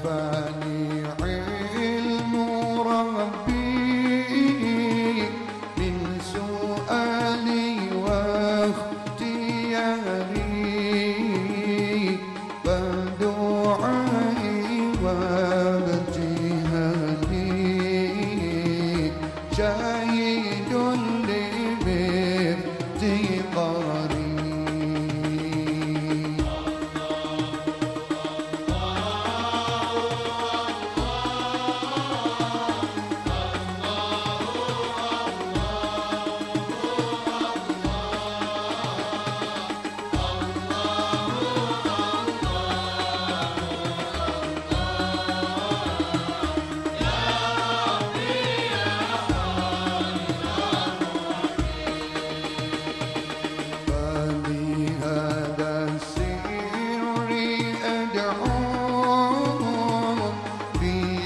كفاني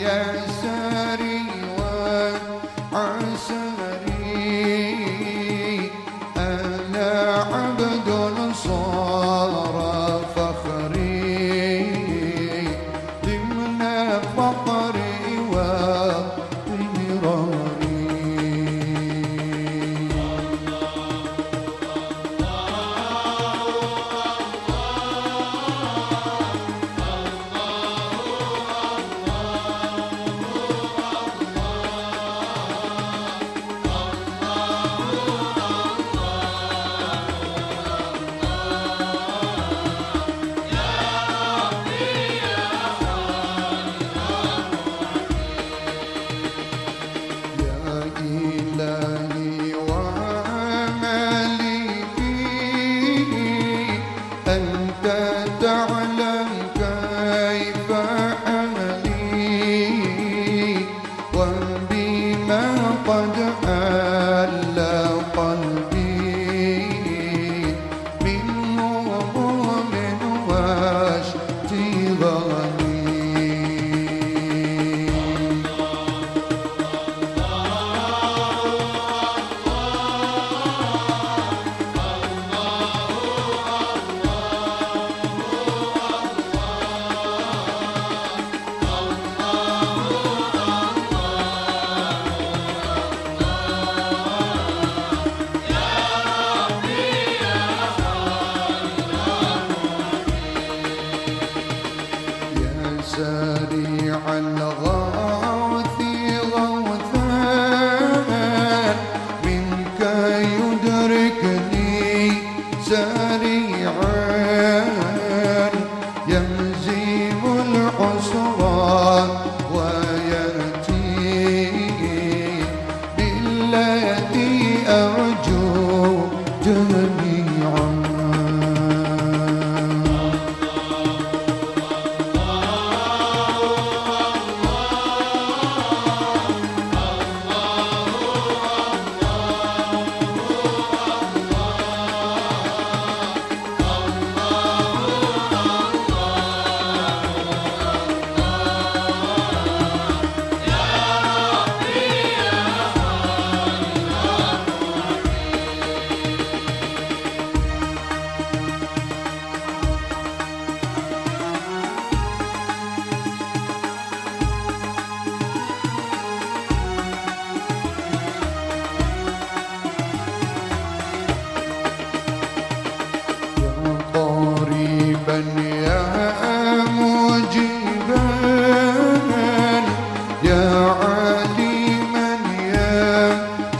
Yeah.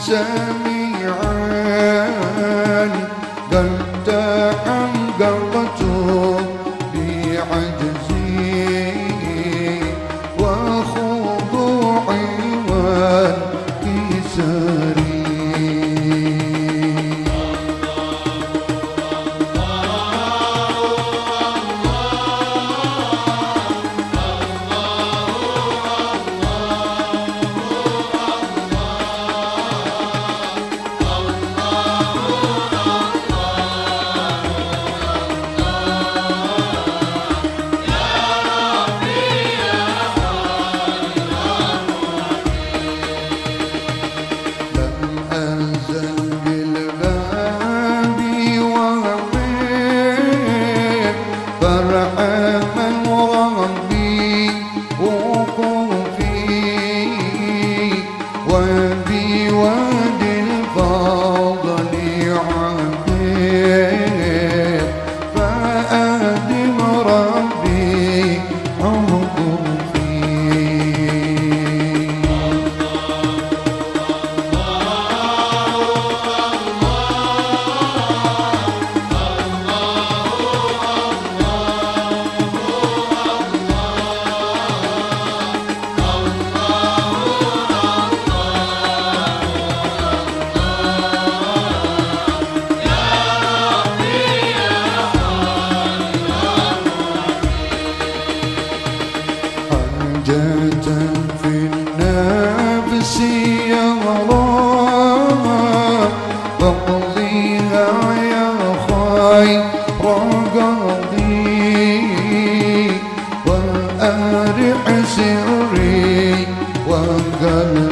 Jack. حاجة في النفس يغراها فاقضيها يا خير قاضي وأرح سري وقلبي